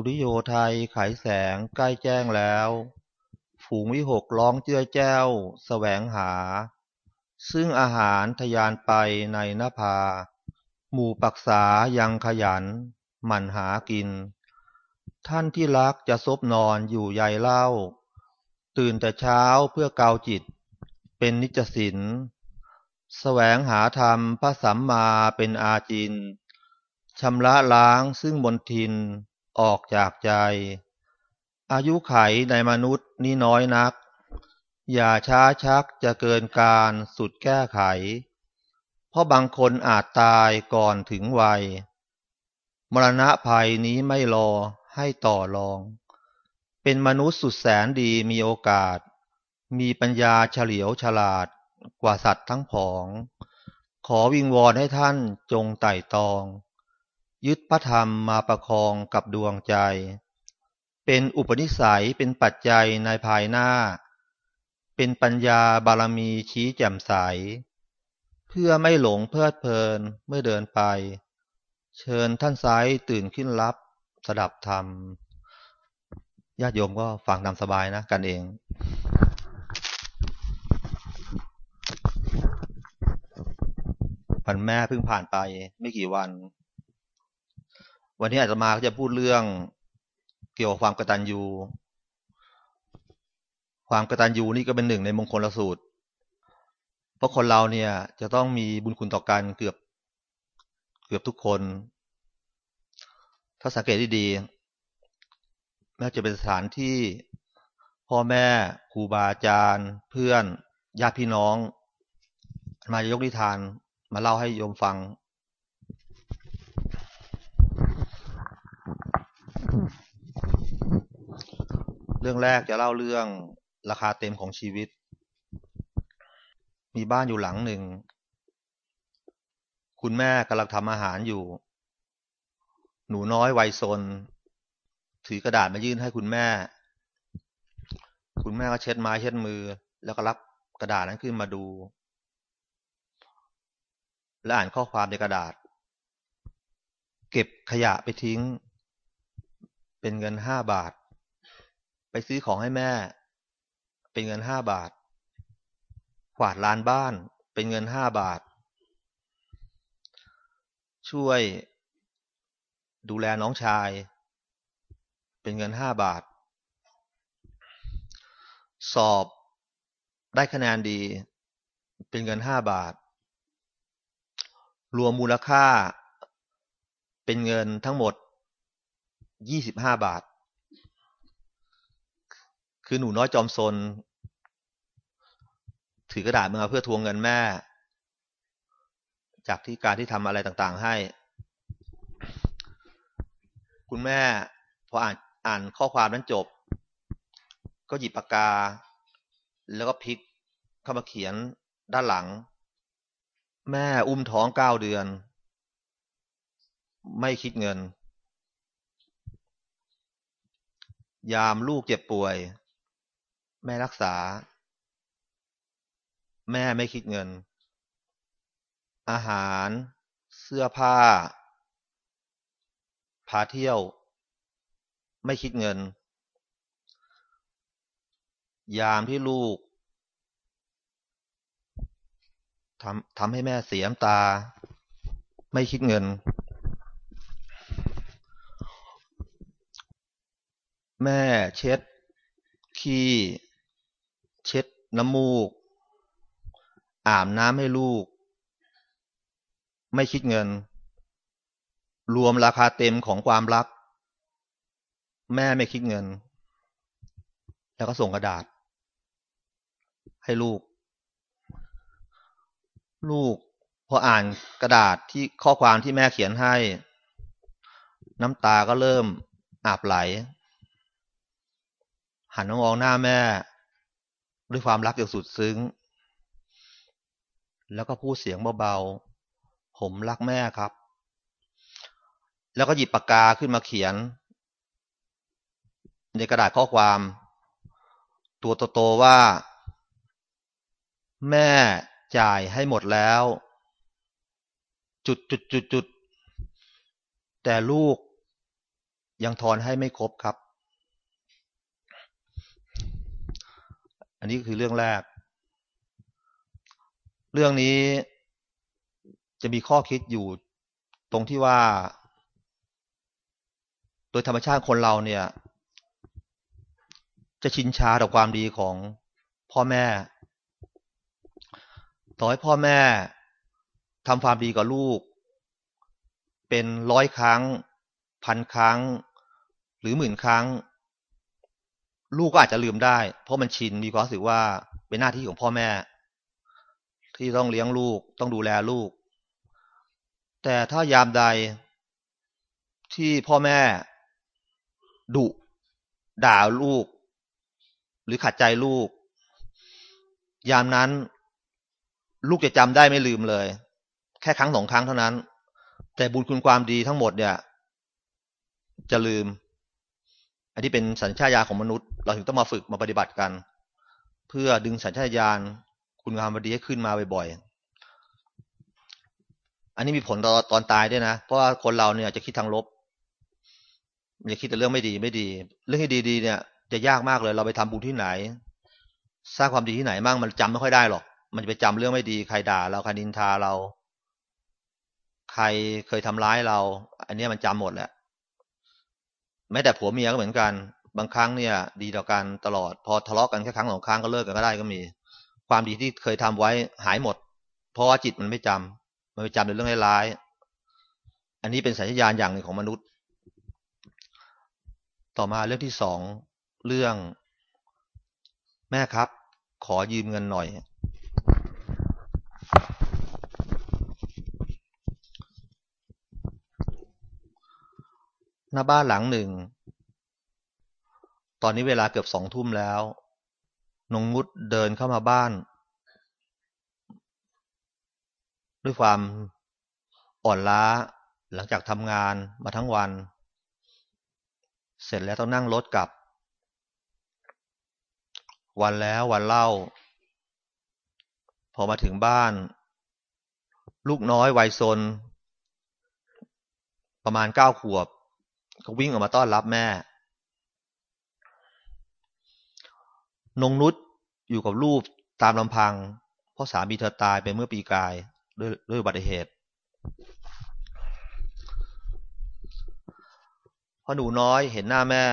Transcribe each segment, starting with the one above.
สุริโยไทยไขแสงใกล้แจ้งแล้ว ฝูงวิหกร้องเจื้อแจ้วแสวงหา ซึ่งอาหารทยานไปในนภา หมู่ปักษายังขยัน หมั่นหากิน ท่านที่รักจะซบนอนอยู่ใยเล่า ตื่นแต่เช้าเพื่อกาวจิต เป็นนิจสินแสวงหาธรรมพระสัมมาเป็นอาจินชำระล้างซึ่งบนทิน ออกจากใจ อายุไขในมนุษย์นี้น้อยนัก อย่าช้าชักจะเกินการสุดแก้ไข เพราะบางคนอาจตายก่อนถึงวัย มรณะภัยนี้ไม่รอให้ต่อรอง เป็นมนุษย์สุดแสนดีมีโอกาส มีปัญญาเฉลียวฉลาดกว่าสัตว์ทั้งผอง ขอวิงวอนให้ท่านจงไต่ตอง ยึดพระธรรมมาประคองกับดวงใจ เป็นอุปนิสัยเป็นปัจจัยในภายหน้า เป็นปัญญาบารมีชี้แจ่มใส เพื่อไม่หลงเพลิดเพลินเมื่อเดินไป เชิญท่านไซตื่นขึ้นรับสดับธรรมญาติโยมก็ฟังตามสบายนะกันเองวันแม่เพิ่งผ่านไปไม่กี่วัน วันนี้อาจจะมาจะพูดเรื่องเกี่ยวกับความกตัญญู ความกตัญญูนี่ก็เป็นหนึ่งในมงคลสูตร เพราะคนเราเนี่ยจะต้องมีบุญคุณต่อกันเกือบ เกือบทุกคน ถ้าสังเกตดีๆแม้จะเป็นสถานที่พ่อแม่ครูบาอาจารย์ เพื่อนญาติพี่น้อง มาจะยกนิทานมาเล่าให้โยมฟัง รื่องแรกจะเล่าเรื่องราคาเต็มของชีวิต มีบ้านอยู่หลังหนึ่ง คุณแม่กำลังทำอาหารอยู่ หนูน้อยวัยซน ถือกระดาษมายื่นให้คุณแม่ คุณแม่ก็เช็ดไม้เช็ดมือ แล้วก็รับกระดาษนั้นขึ้นมาดู และอ่านข้อความในกระดาษ เก็บขยะไปทิ้ง เป็นเงินห้าบาท ไปซื้อของให้แม่ เป็นเงินห้าบาทกวาดลานบ้านเป็นเงินห้าบาท ช่วย ดูแลน้องชาย เป็นเงินห้าบาท สอบได้คะแนนดี เป็นเงินห้าบาท รวมมูลค่า เป็นเงินทั้งหมด25บาท คือหนูน้อยจอมซนถือกระดาษมาเพื่อทวงเงินแม่ จากที่การที่ทำอะไรต่างๆให้ คุณแม่พออ่านอ่านข้อความนั้นจบ ก็หยิบปากกา แล้วก็พลิกเข้ามาเขียนด้านหลัง แม่อุ้มท้องเก้าเดือน ไม่คิดเงิน ยามลูกเจ็บป่วย แม่รักษา แม่ไม่คิดเงิน อาหาร เสื้อผ้า พาเที่ยว ไม่คิดเงิน ยามที่ลูกทำทำให้แม่เสียน้ำตา ไม่คิดเงิน แม่เช็ดขี้ น้ำมูก อาบน้ำให้ลูก ไม่คิดเงิน รวมราคาเต็มของความรัก แม่ไม่คิดเงิน แล้วก็ส่งกระดาษ ให้ลูก ลูกพออ่านกระดาษที่ข้อความที่แม่เขียนให้ น้ำตาก็เริ่มอาบไหล หันมามองหน้าแม่ ด้วยความรักอย่างสุดซึ้ง แล้วก็พูดเสียงเบาๆ ผมรักแม่ครับ แล้วก็หยิบปากกาขึ้นมาเขียน ในกระดาษข้อความ ตัวโตๆว่า แม่จ่ายให้หมดแล้ว จุดจุดจุดจุดแต่ลูกยังทอนให้ไม่ครบครับ อันนี้คือเรื่องแรก เรื่องนี้จะมีข้อคิดอยู่ตรงที่ว่า โดยธรรมชาติคนเราเนี่ย จะชินชาต่อความดีของพ่อแม่ ต่อให้พ่อแม่ทำความดีกับลูก เป็นร้อยครั้ง พันครั้ง หรือหมื่นครั้ง ลูกก็อาจจะลืมได้ เพราะมันชินมีความรู้สึกว่าเป็นหน้าที่ของพ่อแม่ ที่ต้องเลี้ยงลูกต้องดูแลลูก แต่ถ้ายามใดที่พ่อแม่ดุด่าลูก หรือขัดใจลูก ยามนั้น ลูกจะจำได้ไม่ลืมเลย แค่ครั้งสองครั้งเท่านั้น แต่บุญคุณความดีทั้งหมดเนี่ย จะลืม อันนี้เป็นสัญชาตญาณของมนุษย์ เราถึงต้องมาฝึกมาปฏิบัติกัน เพื่อดึงสัญชาตญาณคุณงามดีให้ขึ้นมาบ่อยๆ อันนี้มีผลตอตอนตายด้วยนะ เพราะว่าคนเราเนี่ยจะคิดทางลบอย่าคิดแต่เรื่องไม่ดีไม่ดี เรื่องที่ดีๆเนี่ย จะยากมากเลย เราไปทำบุญที่ไหน สร้างความดีที่ไหนมั่งมันจำไม่ค่อยได้หรอก มันจะไปจำเรื่องไม่ดีใครด่าเราใครนินทาเรา ใครเคยทำร้ายเรา อันนี้มันจำหมดแหละแม้แต่ผัวเมียก็เหมือนกัน บางครั้งเนี่ย ดีต่อกันตลอด พอทะเลาะกันแค่ครั้งสองครั้งก็เลิกกันก็ได้ก็มี ความดีที่เคยทำไว้หายหมด เพราะว่าจิตมันไม่จำมันไปจำในเรื่องร้ายอันนี้เป็นสัญญาณอย่างหนึ่งของมนุษย์ ต่อมาเรื่องที่สองเรื่อง แม่ครับ ขอยืมเงินหน่อย หน้าบ้านหลังหนึ่ง ตอนนี้เวลาเกือบสองทุ่มแล้ว นงมุดเดินเข้ามาบ้าน ด้วยความอ่อนล้าหลังจากทำงานมาทั้งวัน เสร็จแล้วต้องนั่งรถกลับ วันแล้ววันเล่า พอมาถึงบ้าน ลูกน้อยวัยซน ประมาณเก้าขวบ ก็วิ่งออกมาต้อนรับแม่ นงนุชอยู่กับลูกตามลำพัง เพราะสามีเธอตายไปเมื่อปีกายด้วยด้วยอุบัติเหตุพอหนูน้อยเห็นหน้าแม่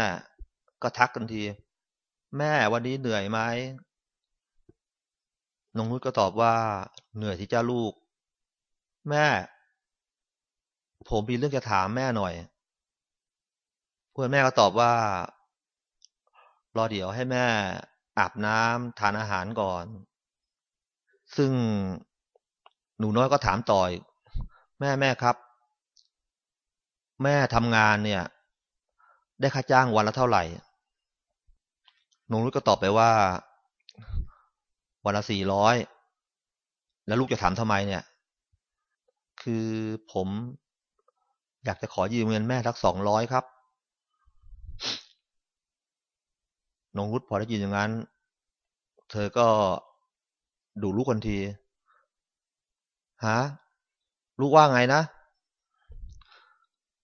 ก็ทักกันที แม่วันนี้เหนื่อยไหมนงนุชก็ตอบว่า เหนื่อยที่เจ้าลูก แม่ ผมมีเรื่องจะถามแม่หน่อยเพื่อนแม่ก็ตอบว่ารอเดี๋ยวให้แม่ อาบน้ำทานอาหารก่อน ซึ่งหนูน้อยก็ถามต่อยแม่แม่ครับ แม่ทำงานเนี่ย ได้ค่าจ้างวันละเท่าไหร่ หนูนุ้ยก็ตอบไปว่า วันละสี่ร้อยแล้วลูกจะถามทำไมเนี่ย คือผมอยากจะขอยืมเงินแม่สักสองร้อยครับ นงรุตพอได้ยินอย่างนั้น เธอก็ดูลูกคนทีฮะลูกว่าไงนะ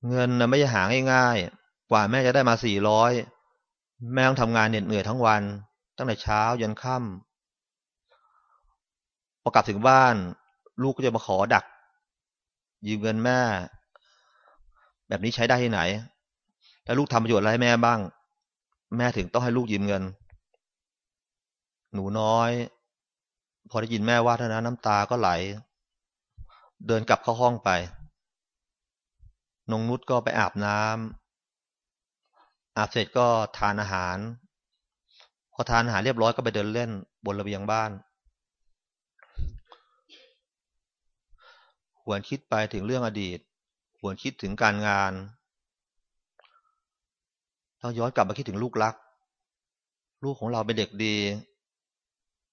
เงินนะไม่ใช่หาง่ายๆกว่าแม่จะได้มาสี่ร้อยแม่ต้องทำงานเหน็ดเหนื่อยทั้งวัน ตั้งแต่เช้ายันค่ำพอกลับถึงบ้าน ลูกก็จะมาขอดัก ยืมเงินแม่ แบบนี้ใช้ได้ที่ไหน แล้วลูกทำประโยชน์อะไรให้แม่บ้าง แม่ถึงต้องให้ลูกยืมเงิน หนูน้อย พอได้ยินแม่ว่าเท่านั้นน้ำตาก็ไหล เดินกลับเข้าห้องไป นงนุชก็ไปอาบน้ำอาบเสร็จก็ทานอาหาร พอทานอาหารเรียบร้อยก็ไปเดินเล่น บนระเบียงบ้านหวนคิดไปถึงเรื่องอดีตหวนคิดถึงการงาน ต้องย้อนกลับมาคิดถึงลูกรัก ลูกของเราเป็นเด็กดี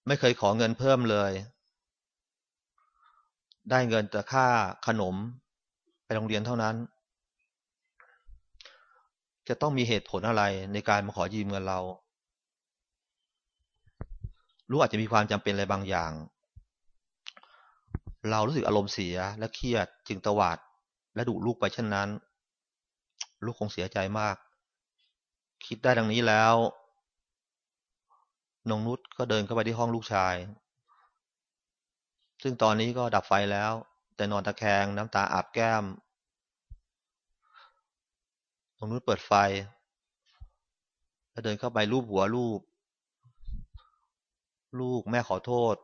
ไม่เคยขอเงินเพิ่มเลย ได้เงินแต่ค่าขนมไปโรงเรียนเท่านั้น จะต้องมีเหตุผลอะไรในการมาขอยืมเงินเรา ลูกอาจจะมีความจำเป็นอะไรบางอย่าง เรารู้สึกอารมณ์เสียและเครียดจึงตวาดและดุลูกไปเช่นนั้น ลูกคงเสียใจมาก คิดได้ดังนี้แล้วนงนุชก็เดินเข้าไปที่ห้องลูกชาย ซึ่งตอนนี้ก็ดับไฟแล้ว แต่นอนตะแคงน้ำตาอาบแก้มนงนุชเปิดไฟ แล้วเดินเข้าไปรูปหัวลูก ลูกแม่ขอโทษ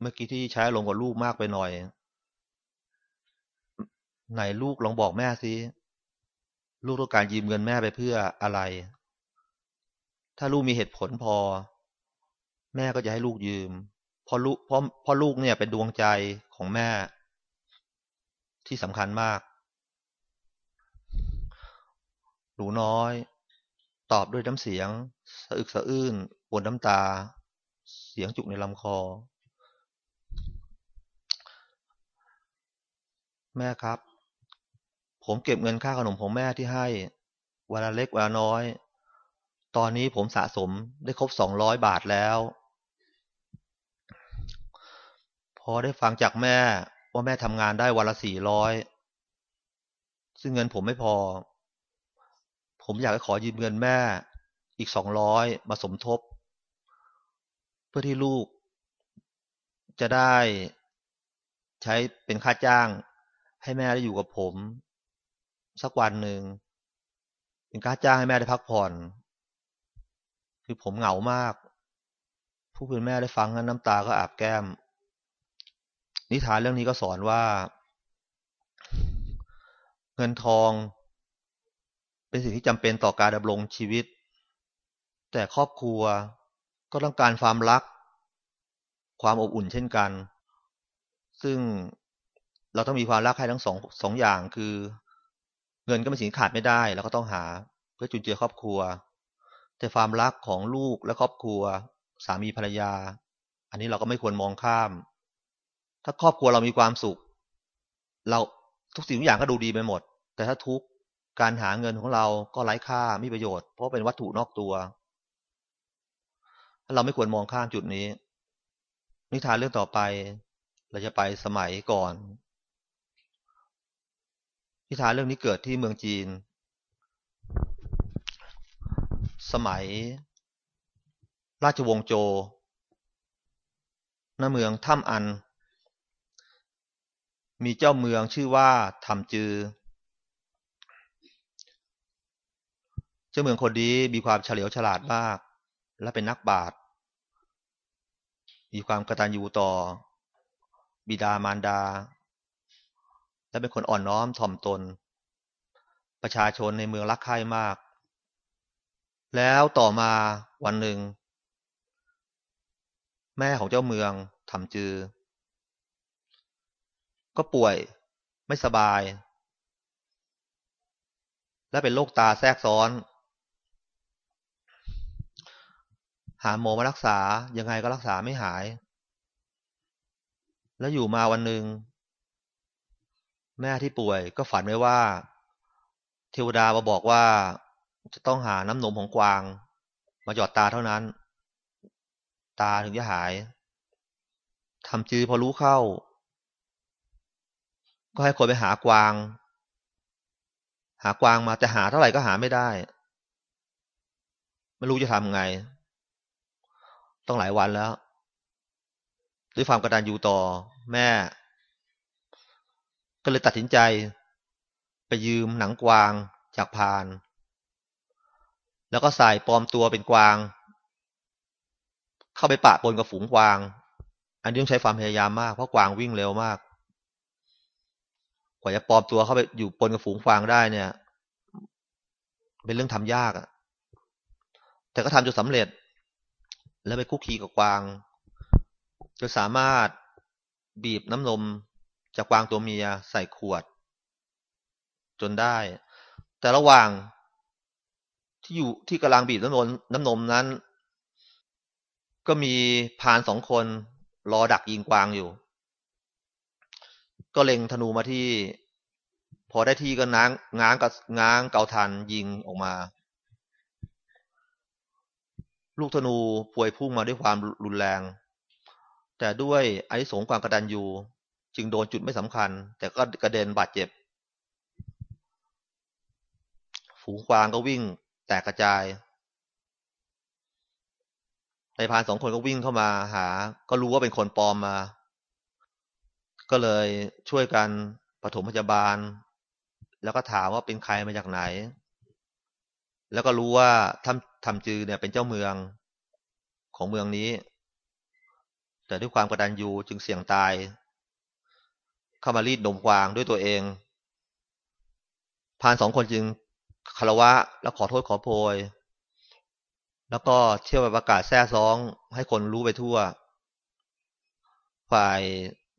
เมื่อกี้ที่ใช้ลงกับลูกมากไปหน่อย ไหนลูกลองบอกแม่สิ ลูกต้องการยืมเงินแม่ไปเพื่ออะไร ถ้าลูกมีเหตุผลพอ แม่ก็จะให้ลูกยืมเพราะลูกเพราะเพราะลูกเนี่ยเป็นดวงใจของแม่ ที่สำคัญมากหนูน้อย ตอบด้วยน้ำเสียง สะอึกสะอื้นปวดน้ำตา เสียงจุกในลำคอ แม่ครับ ผมเก็บเงินค่าขนมของแม่ที่ให้วันละเล็กวันละน้อย ตอนนี้ผมสะสมได้ครบสองร้อยบาทแล้ว พอได้ฟังจากแม่ว่าแม่ทำงานได้วันละสี่ร้อยซึ่งเงินผมไม่พอ ผมอยากจะขอยืมเงินแม่อีกสองร้อยมาสมทบ เพื่อที่ลูก จะได้ใช้เป็นค่าจ้าง ให้แม่ได้อยู่กับผม สักวันหนึ่งเป็นการจ้างให้แม่ได้พักผ่อน คือผมเหงามาก ผู้เป็นแม่ได้ฟังนั้นน้ำตาก็อาบแก้ม นิทานเรื่องนี้ก็สอนว่า เงินทอง เป็นสิ่งที่จำเป็นต่อการดำรงชีวิต แต่ครอบครัวก็ต้องการความรัก ความอบอุ่นเช่นกัน ซึ่งเราต้องมีความรักให้ทั้งสองสองอย่างคือ เงินก็เป็นสิ่งขาดไม่ได้เราก็ต้องหา เพื่อจุนเจือครอบครัว แต่ความรักของลูกและครอบครัว สามีภรรยา อันนี้เราก็ไม่ควรมองข้าม ถ้าครอบครัวเรามีความสุข เราทุกสิ่งทุกอย่างก็ดูดีไปหมด แต่ถ้าทุกการหาเงินของเราก็ไร้ค่าไม่มีประโยชน์เพราะเป็นวัตถุนอกตัว เราไม่ควรมองข้ามจุดนี้ นิทานเรื่องต่อไป เราจะไปสมัยก่อน นิทานเรื่องนี้เกิดที่เมืองจีน สมัย ราชวงศ์โจณเมืองถ้ำอัน มีเจ้าเมืองชื่อว่าทำจือ เจ้าเมืองคนนี้มีความเฉลียวฉลาดมาก และเป็นนักบาตรมีความกระตัญญูต่อ บิดามารดา และเป็นคนอ่อนน้อมถ่อมตน ประชาชนในเมืองรักใคร่มาก แล้วต่อมาวันหนึ่ง แม่ของเจ้าเมืองทำจือ ก็ป่วยไม่สบาย และเป็นโรคตาแทรกซ้อน หาหมอมารักษายังไงก็รักษาไม่หาย แล้วอยู่มาวันหนึ่ง แม่ที่ป่วยก็ฝันไว้ว่า เทวดามาบอกว่าจะต้องหาน้ำนมของกวาง มาหยอดตาเท่านั้น ตาถึงจะหายทำจือพอรู้เข้า ก็ให้คนไปหากวาง หากวางมาแต่หาเท่าไหร่ก็หาไม่ได้ไม่รู้จะทำไง ต้องหลายวันแล้ว ด้วยความกระดานยูต่อ แม่ ก็เลยตัดสินใจ ไปยืมหนังกวางจากพาน แล้วก็ใส่ปลอมตัวเป็นกวาง เข้าไปปะปนกับฝูงกวาง อันนี้ต้องใช้ความพยายามมากเพราะกวางวิ่งเร็วมาก กว่าจะปลอมตัวเข้าไปอยู่ปนกับฝูงกวางได้เนี่ย เป็นเรื่องทำยากอะแต่ก็ทำจนสำเร็จ แล้วไปคุกคีกับกวางจนสามารถบีบน้ำนม จากกวางตัวเมียใส่ขวด จนได้ แต่ระหว่างที่อยู่ที่กำลังบีบน้ำนมน้ำนมนั้น ก็มีพานสองคนรอดักยิงกวางอยู่ ก็เล็งธนูมาที่ พอได้ที่ก็ง้างง้างกับง้างเกาทันยิงออกมา ลูกธนูพวยพุ่งมาด้วยความรุนแรง แต่ด้วยไอนิสงความกระดันยู จึงโดนจุดไม่สำคัญ แต่ก็กระเด็นบาดเจ็บ ฝูงกวางก็วิ่งแตกกระจายนายพานสองคนก็วิ่งเข้ามาหา ก็รู้ว่าเป็นคนปลอมมา ก็เลยช่วยกันปฐมพยาบาล แล้วก็ถามว่าเป็นใครมาจากไหน แล้วก็รู้ว่าทำทำจือเนี่ยเป็นเจ้าเมืองของเมืองนี้ แต่ด้วยความกระดันยูจึงเสี่ยงตาย เข้ามารีดนมกวางด้วยตัวเองพานสองคนจึงคารวะแล้วขอโทษขอโพย แล้วก็เที่ยวไปประกาศแท้ซองให้คนรู้ไปทั่ว ฝ่าย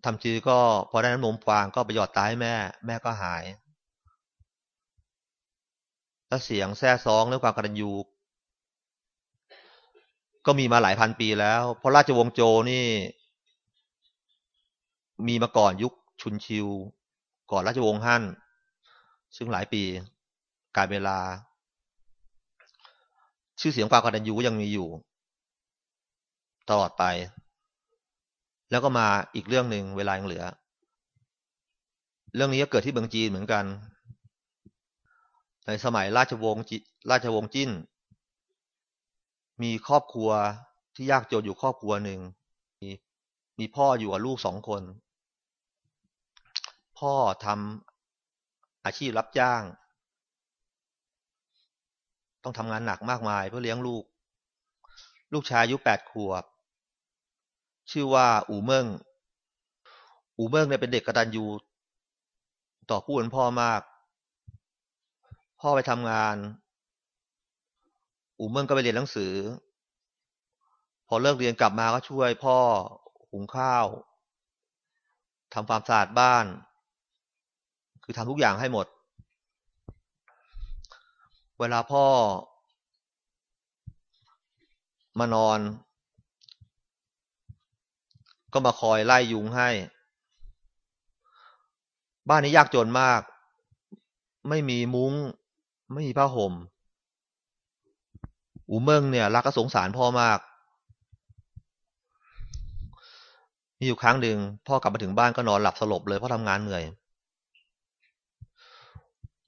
ทำจือก็พอได้น้ำนมกวางก็ไปหยอดตายให้แม่ แม่ก็หายแล้วเสียงแท้ซองเรื่องความกตัญญูก็มีมาหลายพันปีแล้ว เพราะราชวงศ์โจนี่ มีมาก่อนยุค ชุนชิว ก่อนราชวงศ์ฮั่น ซึ่งหลายปีการเวลา ชื่อเสียงความกตัญญูก็ยังมีอยู่ ตลอดไป แล้วก็มาอีกเรื่องหนึ่งเวลายังเหลือ เรื่องนี้ก็เกิดที่เมืองจีนเหมือนกัน ในสมัยราชวงศ์ราชวงศ์จิ้น มีครอบครัวที่ยากจนอยู่ครอบครัวหนึ่งมีมีพ่ออยู่กับลูกสองคน พ่อทำอาชีพรับจ้าง ต้องทำงานหนักมากมายเพื่อเลี้ยงลูก ลูกชายอายุแปดขวบ ชื่อว่าอูเมิงอูเมิงเนี่ยเป็นเด็กกระตันยูต่อผู้เป็นพ่อมาก พ่อไปทำงาน อูเมิงก็ไปเรียนหนังสือ พอเลิกเรียนกลับมาก็ช่วยพ่อหุงข้าวทำความสะอาดบ้าน คือทำทุกอย่างให้หมด เวลาพ่อ มานอน ก็มาคอยไล่ยุงให้ บ้านนี้ยากจนมาก ไม่มีมุง้ง ไม่มีผ้าห่ม อูเมิงเนี่ย รักก็สงสารพ่อมากมีอยู่ครั้งหนึ่งพ่อกลับมาถึงบ้านก็นอนหลับสลบเลยเพราะทำงานเหนื่อย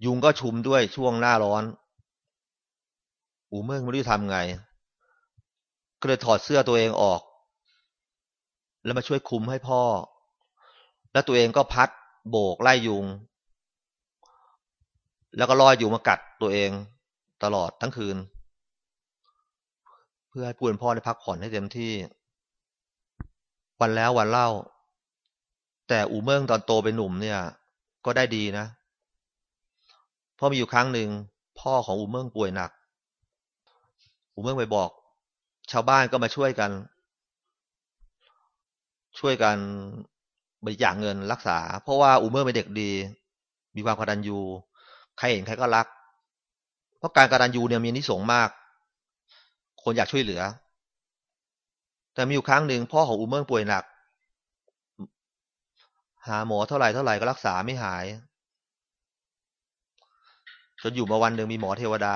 ยุงก็ชุมด้วยช่วงหน้าร้อน อูเมิงไม่รู้จะทำไง ก็เลยถอดเสื้อตัวเองออก แล้วมาช่วยคุมให้พ่อ แล้วตัวเองก็พัดโบกไล่ยุง แล้วก็ลอยอยู่มากัดตัวเอง ตลอดทั้งคืน เพื่อให้ผู้เป็นพ่อได้พักผ่อนให้เต็มที่ วันแล้ววันเล่า แต่อูเมิงตอนโตเป็นหนุ่มเนี่ย ก็ได้ดีนะ พราะมีอยู่ครั้งหนึ่งพ่อของอูเมิงป่วยหนัก อูเมิงไปบอก ชาวบ้านก็มาช่วยกัน ช่วยกันบริจาคเงินรักษา เพราะว่าอูเมิงเป็นเด็กดี มีความกตัญญูใครเห็นใครก็รัก เพราะการกตัญญูเนี่ยมีนิสงมาก คนอยากช่วยเหลือ แต่มีอยู่ครั้งหนึ่งพ่อของอูเมิงป่วยหนัก หาหมอเท่าไหร่เท่าไหร่ก็รักษาไม่หาย จนอยู่มาวันหนึ่งมีหมอเทวดา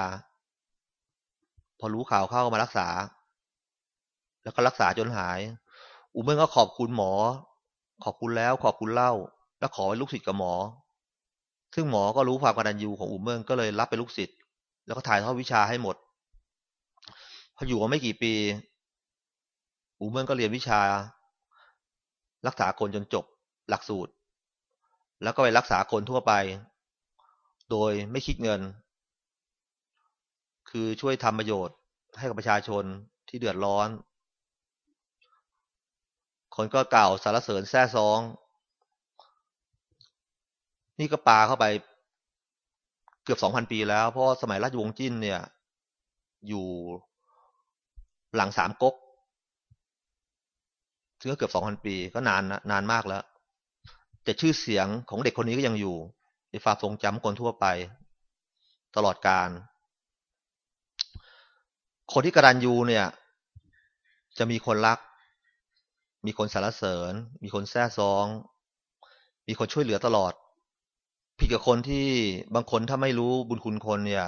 พอรู้ข่าวเข้ามารักษา แล้วก็รักษาจนหาย อูเมิงก็ขอบคุณหมอ ขอบคุณแล้วขอบคุณเล่า แล้วขอเป็นลูกศิษย์กับหมอ ซึ่งหมอก็รู้ความกตัญญูของอูเมิงก็เลยรับเป็นลูกศิษย์แล้วก็ถ่ายทอดวิชาให้หมด พออยู่มาไม่กี่ปี อูเมินก็เรียนวิชา รักษาคนจนจบหลักสูตร แล้วก็ไปรักษาคนทั่วไป โดยไม่คิดเงิน คือช่วยทำประโยชน์ให้กับประชาชนที่เดือดร้อน คนก็กล่าวสารเสริญแซ่ซอง นี่ก็ปาเข้าไปเกือบสองพันปีแล้ว เพราะสมัยราชวงศ์จิ้นเนี่ย อยู่หลังสามก๊กซึ่งก็เกือบสองพันปี ก็นานนานมากแล้ว แต่ชื่อเสียงของเด็กคนนี้ก็ยังอยู่ ในความทรงจำคนทั่วไป ตลอดการ คนที่กระดันยูเนี่ย จะมีคนรัก มีคนสารเสริญ มีคนแซ่ซ้อง มีคนช่วยเหลือตลอด ผิดกับคนที่บางคนถ้าไม่รู้บุญคุณคนเนี่ย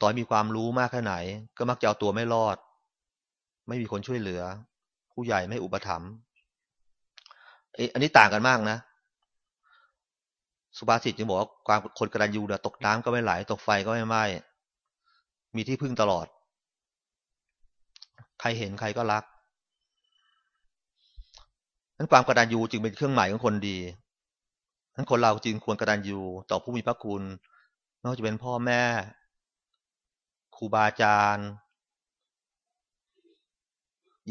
ต่อมีความรู้มากแค่ไหน ก็มักจะเอาตัวไม่รอด ไม่มีคนช่วยเหลือ ผู้ใหญ่ไม่อุปถัมภ์อันนี้ต่างกันมากนะ สุภาษิตจึงบอกว่าความคนกระดันยูเนี่ยตกน้ำก็ไม่ไหลตกไฟก็ไม่ไหม้มีที่พึ่งตลอด ใครเห็นใครก็รักนั้นความกตัญญูจึงเป็นเครื่องหมายของคนดีนั้นคนเราจึงควรกระตัญญูต่อผู้มีพระคุณไม่ว่าจะเป็นพ่อแม่ครูบาอาจารย์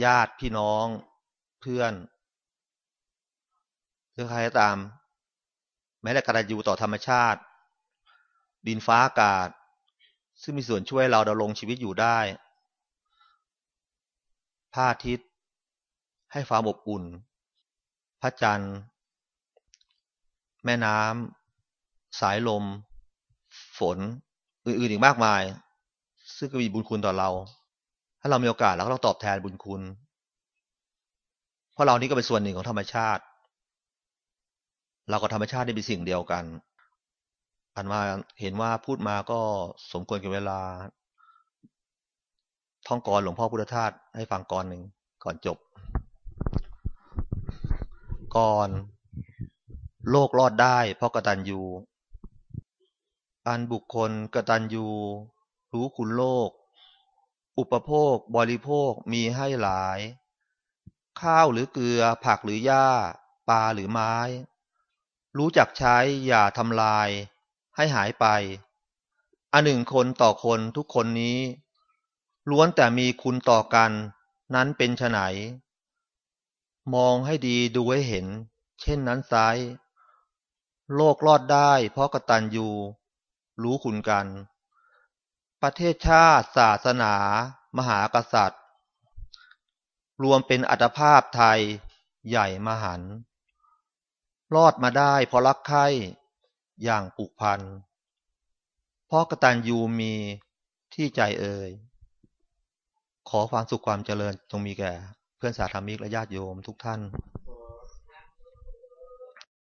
ญาติพี่น้องเพื่อนหรือใครก็ตาม ม้แต่กตัญญูต่อธรรมชาติ ดินฟ้าอากาศ ซึ่งมีส่วนช่วยเราดำรงชีวิตอยู่ได้พระอาทิตย์ ให้ความอบอุ่น พระจันทร์ แม่น้ำสายลม ฝน อื่นๆอีกมากมาย ซึ่งก็มีบุญคุณต่อเรา ถ้าเรามีโอกาสเราก็ต้องตอบแทนบุญคุณ เพราะเรานี่ก็เป็นส่วนหนึ่งของธรรมชาติ เรากับธรรมชาติได้เป็นสิ่งเดียวกัน อันมาเห็นว่าพูดมาก็สมควรกับเวลา ท่องกรหลวงพ่อพุทธทาสให้ฟังกรหนึ่งก่อนจบก่อนโลกรอดได้ เพราะกตัญญูอันบุคคลกตัญญูรู้คุณโลก อุปโภคบริโภคมีให้หลาย ข้าวหรือเกลือผักหรือหญ้าปลาหรือไม้ รู้จักใช้อย่าทำลาย ให้หายไป อันหนึ่งคนต่อคนทุกคนนี้ ล้วนแต่มีคุณต่อกัน นั้นเป็นไฉนมองให้ดีดูให้เห็น เช่นนั้นไซโลกรอดได้เพราะกตัญญูรู้คุณกัน ประเทศชาติศาสนา มหากษัตริย์ รวมเป็นอัตภาพไทยใหญ่มหัน รอดมาได้เพราะรักใคร่อย่างผูกพัน เพราะกตัญญูมีที่ใจเอ่ย ขอความสุขความเจริญจงมีแก่ เพื่อนสาธมิกและญาติโยมทุกท่าน